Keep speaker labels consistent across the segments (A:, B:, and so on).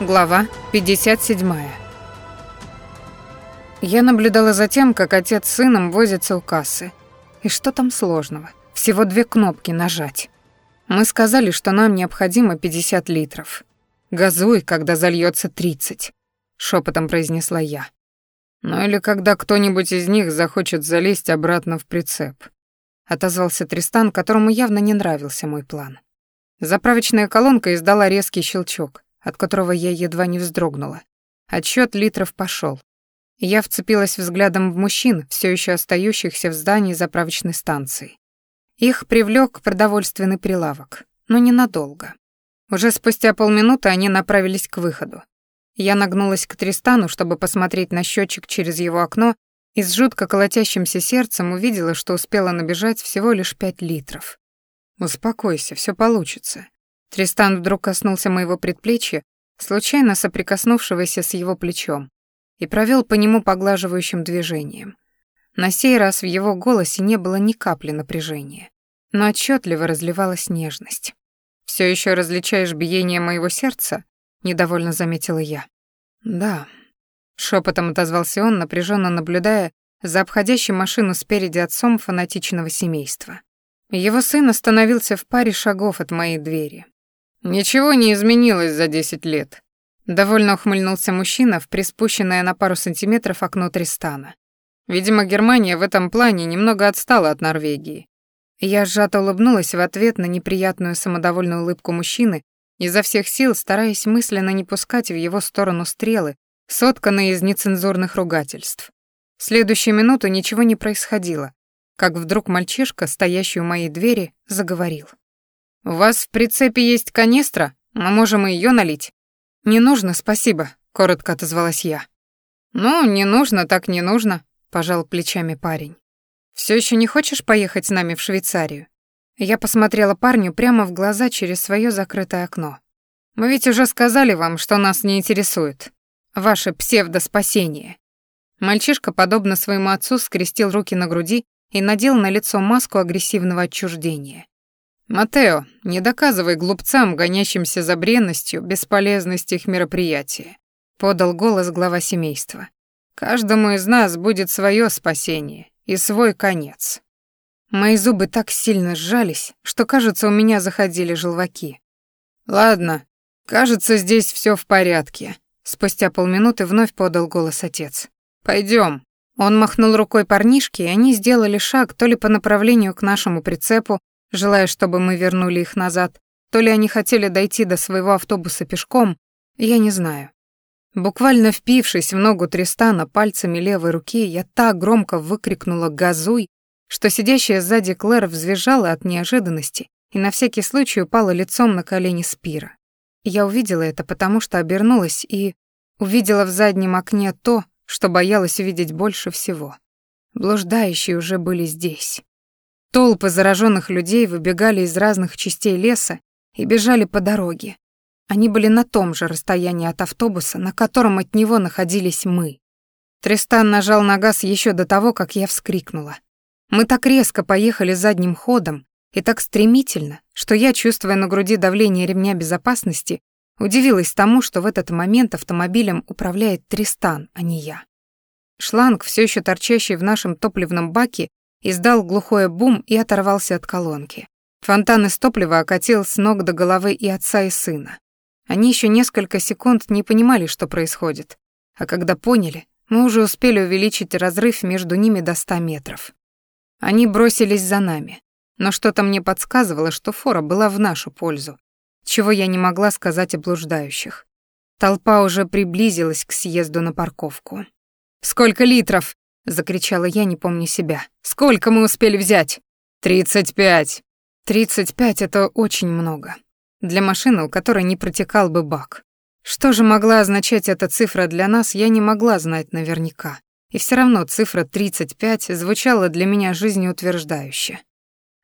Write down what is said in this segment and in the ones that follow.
A: Глава 57. Я наблюдала за тем, как отец с сыном возятся у кассы. И что там сложного? Всего две кнопки нажать. Мы сказали, что нам необходимо 50 литров. Газуй, когда зальется 30, шепотом произнесла я. Ну или когда кто-нибудь из них захочет залезть обратно в прицеп. Отозвался Тристан, которому явно не нравился мой план. Заправочная колонка издала резкий щелчок от которого я едва не вздрогнула. Отсчет литров пошел. Я вцепилась взглядом в мужчин, все еще остающихся в здании заправочной станции. Их привлек продовольственный прилавок, но ненадолго. Уже спустя полминуты они направились к выходу. Я нагнулась к Тристану, чтобы посмотреть на счетчик через его окно, и с жутко колотящимся сердцем увидела, что успела набежать всего лишь пять литров. «Успокойся, все получится. Тристан вдруг коснулся моего предплечья, случайно соприкоснувшегося с его плечом, и провел по нему поглаживающим движением. На сей раз в его голосе не было ни капли напряжения, но отчетливо разливалась нежность. Все еще различаешь биение моего сердца?» — недовольно заметила я. «Да», — шепотом отозвался он, напряженно наблюдая за обходящей машину спереди отцом фанатичного семейства. Его сын остановился в паре шагов от моей двери. Ничего не изменилось за десять лет. Довольно ухмыльнулся мужчина в приспущенное на пару сантиметров окно Тристана. Видимо, Германия в этом плане немного отстала от Норвегии. Я сжато улыбнулась в ответ на неприятную самодовольную улыбку мужчины, изо всех сил стараясь мысленно не пускать в его сторону стрелы, сотканные из нецензурных ругательств. В следующую минуту ничего не происходило, как вдруг мальчишка, стоящий у моей двери, заговорил. «У вас в прицепе есть канистра? Мы можем ее налить». «Не нужно, спасибо», — коротко отозвалась я. «Ну, не нужно, так не нужно», — пожал плечами парень. Все еще не хочешь поехать с нами в Швейцарию?» Я посмотрела парню прямо в глаза через свое закрытое окно. «Мы ведь уже сказали вам, что нас не интересует. Ваше псевдоспасение». Мальчишка, подобно своему отцу, скрестил руки на груди и надел на лицо маску агрессивного отчуждения. «Матео, не доказывай глупцам, гонящимся за бренностью, бесполезность их мероприятия», — подал голос глава семейства. «Каждому из нас будет свое спасение и свой конец». Мои зубы так сильно сжались, что, кажется, у меня заходили желваки. «Ладно, кажется, здесь все в порядке», — спустя полминуты вновь подал голос отец. Пойдем. Он махнул рукой парнишке, и они сделали шаг то ли по направлению к нашему прицепу, желая, чтобы мы вернули их назад, то ли они хотели дойти до своего автобуса пешком, я не знаю. Буквально впившись в ногу Тристана пальцами левой руки, я так громко выкрикнула «Газуй!», что сидящая сзади Клэр взвизжала от неожиданности и на всякий случай упала лицом на колени Спира. Я увидела это, потому что обернулась и увидела в заднем окне то, что боялась увидеть больше всего. Блуждающие уже были здесь. Толпы зараженных людей выбегали из разных частей леса и бежали по дороге. Они были на том же расстоянии от автобуса, на котором от него находились мы. Тристан нажал на газ еще до того, как я вскрикнула. Мы так резко поехали задним ходом и так стремительно, что я, чувствуя на груди давление ремня безопасности, удивилась тому, что в этот момент автомобилем управляет Тристан, а не я. Шланг, все еще торчащий в нашем топливном баке, издал глухое бум и оторвался от колонки. Фонтан из топлива окатил с ног до головы и отца, и сына. Они еще несколько секунд не понимали, что происходит, а когда поняли, мы уже успели увеличить разрыв между ними до ста метров. Они бросились за нами, но что-то мне подсказывало, что фора была в нашу пользу, чего я не могла сказать о блуждающих. Толпа уже приблизилась к съезду на парковку. «Сколько литров?» — закричала я, не помня себя. «Сколько мы успели взять?» «Тридцать пять». «Тридцать пять — это очень много. Для машины, у которой не протекал бы бак. Что же могла означать эта цифра для нас, я не могла знать наверняка. И все равно цифра 35 звучала для меня жизнеутверждающе.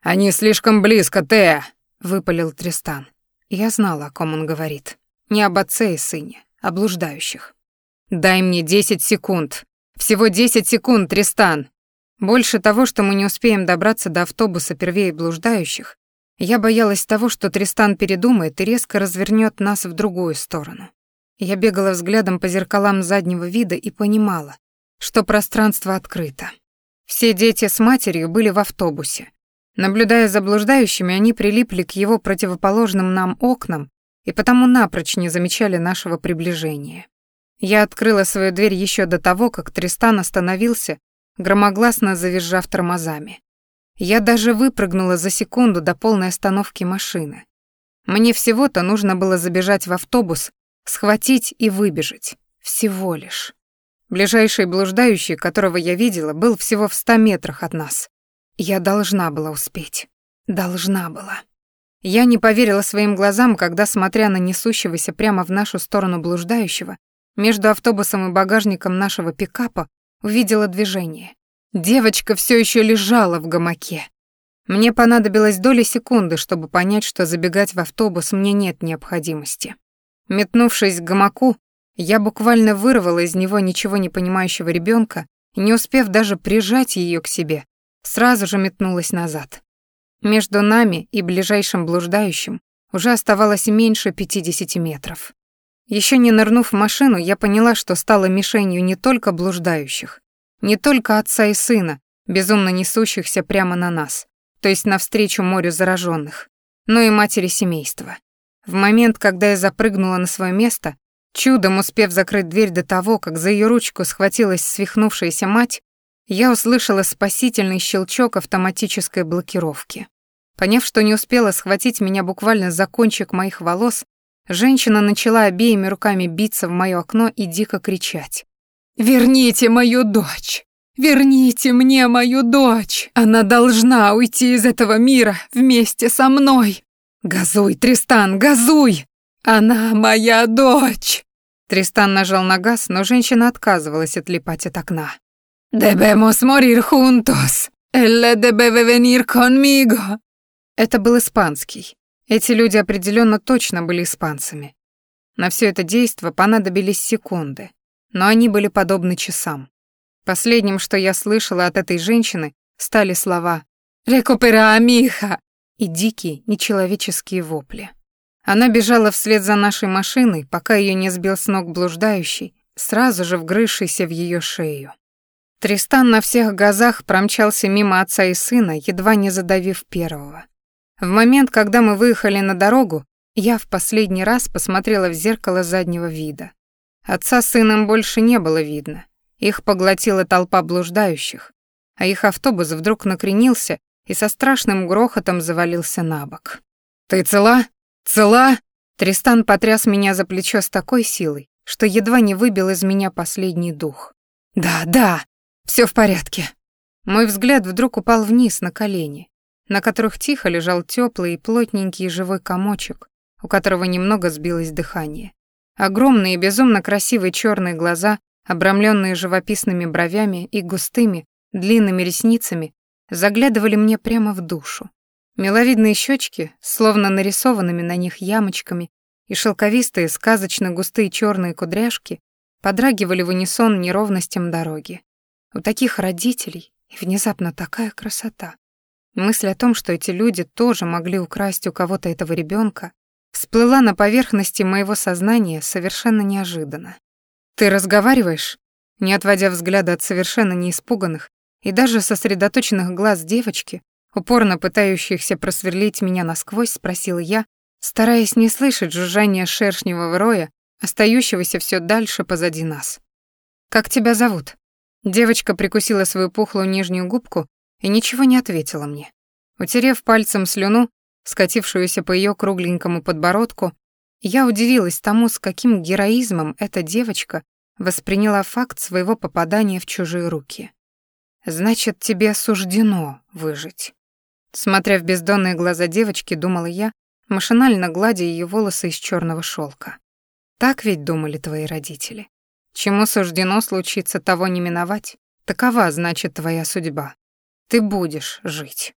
A: «Они слишком близко, Теа!» — выпалил Тристан. Я знала, о ком он говорит. Не об отце и сыне, а блуждающих. «Дай мне десять секунд. Всего десять секунд, Тристан!» Больше того, что мы не успеем добраться до автобуса первее блуждающих, я боялась того, что Тристан передумает и резко развернет нас в другую сторону. Я бегала взглядом по зеркалам заднего вида и понимала, что пространство открыто. Все дети с матерью были в автобусе. Наблюдая за блуждающими, они прилипли к его противоположным нам окнам и потому напрочь не замечали нашего приближения. Я открыла свою дверь еще до того, как Тристан остановился, громогласно завизжав тормозами. Я даже выпрыгнула за секунду до полной остановки машины. Мне всего-то нужно было забежать в автобус, схватить и выбежать. Всего лишь. Ближайший блуждающий, которого я видела, был всего в ста метрах от нас. Я должна была успеть. Должна была. Я не поверила своим глазам, когда, смотря на несущегося прямо в нашу сторону блуждающего, между автобусом и багажником нашего пикапа увидела движение. Девочка все еще лежала в гамаке. Мне понадобилось доли секунды, чтобы понять, что забегать в автобус мне нет необходимости. Метнувшись к гамаку, я буквально вырвала из него ничего не понимающего ребенка не успев даже прижать ее к себе, сразу же метнулась назад. Между нами и ближайшим блуждающим уже оставалось меньше 50 метров. Еще не нырнув в машину, я поняла, что стала мишенью не только блуждающих, не только отца и сына, безумно несущихся прямо на нас, то есть навстречу морю зараженных, но и матери семейства. В момент, когда я запрыгнула на свое место, Чудом успев закрыть дверь до того, как за ее ручку схватилась свихнувшаяся мать, я услышала спасительный щелчок автоматической блокировки. Поняв, что не успела схватить меня буквально за кончик моих волос, женщина начала обеими руками биться в моё окно и дико кричать. «Верните мою дочь! Верните мне мою дочь! Она должна уйти из этого мира вместе со мной! Газуй, Тристан, газуй! Она моя дочь!» Тристан нажал на газ, но женщина отказывалась отлипать от окна. «Debemos morir juntos. Elle debe venir conmigo». Это был испанский. Эти люди определенно точно были испанцами. На все это действо понадобились секунды, но они были подобны часам. Последним, что я слышала от этой женщины, стали слова «Рекупера, миха!» и дикие, нечеловеческие вопли. Она бежала вслед за нашей машиной, пока ее не сбил с ног блуждающий, сразу же вгрызшийся в ее шею. Тристан на всех газах промчался мимо отца и сына, едва не задавив первого. В момент, когда мы выехали на дорогу, я в последний раз посмотрела в зеркало заднего вида. Отца с сыном больше не было видно. Их поглотила толпа блуждающих, а их автобус вдруг накренился и со страшным грохотом завалился на бок. «Ты цела?» «Цела?» Тристан потряс меня за плечо с такой силой, что едва не выбил из меня последний дух. «Да, да, все в порядке». Мой взгляд вдруг упал вниз на колени, на которых тихо лежал теплый и плотненький живой комочек, у которого немного сбилось дыхание. Огромные и безумно красивые черные глаза, обрамленные живописными бровями и густыми, длинными ресницами, заглядывали мне прямо в душу. Миловидные щечки, словно нарисованными на них ямочками, и шелковистые, сказочно густые черные кудряшки подрагивали в унисон неровностям дороги. У таких родителей и внезапно такая красота. Мысль о том, что эти люди тоже могли украсть у кого-то этого ребенка, всплыла на поверхности моего сознания совершенно неожиданно. «Ты разговариваешь?» Не отводя взгляда от совершенно неиспуганных и даже сосредоточенных глаз девочки, упорно пытающихся просверлить меня насквозь, спросила я, стараясь не слышать жужжания шершневого роя, остающегося все дальше позади нас. «Как тебя зовут?» Девочка прикусила свою пухлую нижнюю губку и ничего не ответила мне. Утерев пальцем слюну, скатившуюся по ее кругленькому подбородку, я удивилась тому, с каким героизмом эта девочка восприняла факт своего попадания в чужие руки. «Значит, тебе суждено выжить». Смотря в бездонные глаза девочки, думала я, машинально гладя ее волосы из черного шелка. Так ведь думали твои родители. Чему суждено случиться, того не миновать. Такова, значит, твоя судьба. Ты будешь жить.